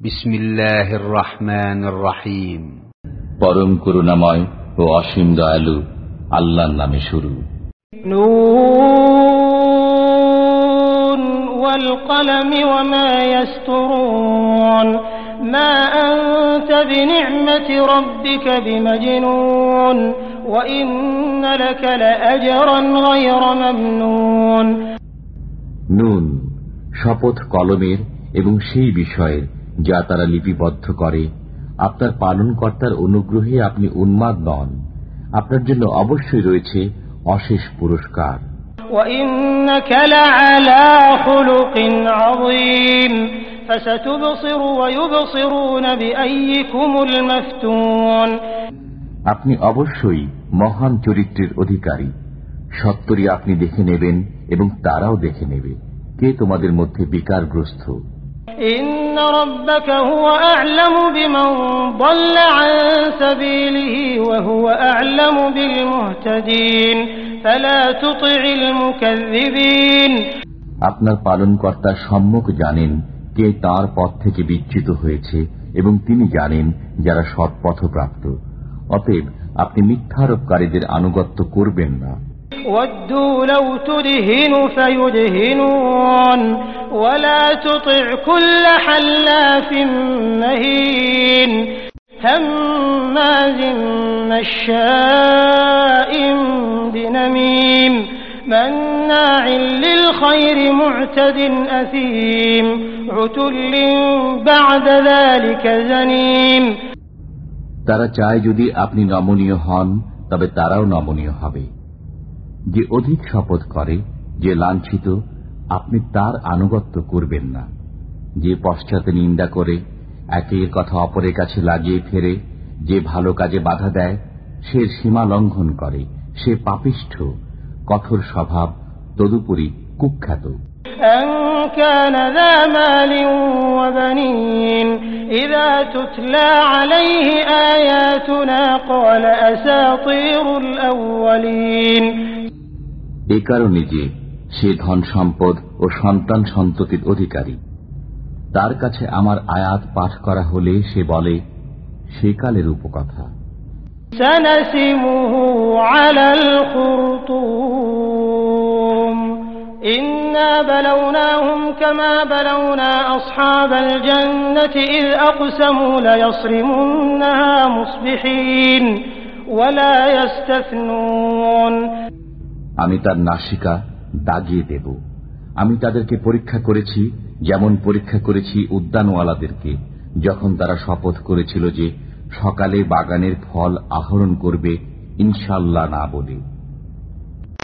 বিসমিল্লাহির রহমানির রহিম পরম করুণাময় ও অসীম দয়ালু আল্লাহর নামে শুরু। নুন নুন শপথ কলমের এবং সেই বিষয়ের যা তারা লিপিবদ্ধ করে। আপনার পালনকর্তার অনুগ্রহে আপনি উন্মাদ নন। আপনার জন্য অবশ্যই রয়েছে অশেষ পুরস্কার। আপনি অবশ্যই মহান চরিত্রের অধিকারী। সত্তরই আপনি দেখে নেবেন এবং তারাও দেখে নেবে। কে তোমাদের মধ্যে বিকারগ্রস্ত? إن ربك هو أعلم بمن ضل عن سبيله وهو أعلم بالمهتدين فلا تطع المكذبين আপনার পালনকর্তা সম্মুখ জানেন কে তার পথ থেকে বিচ্যুত হয়েছে এবং তিনি জানেন যারা সৎপথপ্রাপ্ত অতএব আপনি মিথ্যারোপকারীদের আনুগত্য করবেন না ودوا لو تدهن فيدهنون ولا تطع كل حلاف مهين هماز مشاء بنميم مناع للخير معتد أثيم عتل بعد ذلك زنيم তারা চায় যদি আপনি নমনীয় হন তবে তারাও নমনীয় হবে যে অধিক শপথ করে যে লাঞ্ছিত আপনি তার আনুগত্য করবেন না যে পশ্চাতে নিন্দা করে একের কথা অপরের কাছে লাগিয়ে ফেরে যে ভালো কাজে বাধা দেয় সে সীমা লঙ্ঘন করে সে পাপিষ্ঠ কঠোর স্বভাব তদুপরি কুখ্যাত أن كان ذا مال وبنين إذا تتلى عليه آياتنا قال أساطير الأولين এ কারণে যে সে ধন সম্পদ ও সন্তান সন্ততির অধিকারী তার কাছে আমার আয়াত পাঠ করা হলে সে বলে সেকালের উপকথা سنسمه على الخرطوم إنا بلوناهم كما بلونا أصحاب الجنة إذ أقسموا ليصرمنها مصبحين ولا يستثنون আমি তার নাসিকা দাগিয়ে দেব। আমি তাদেরকে পরীক্ষা করেছি, যেমন পরীক্ষা করেছি উদ্যানওয়ালাদেরকে, যখন তারা শপথ করেছিল যে সকালে বাগানের ফল আহরণ করবে ইনশাল্লাহ না বলে।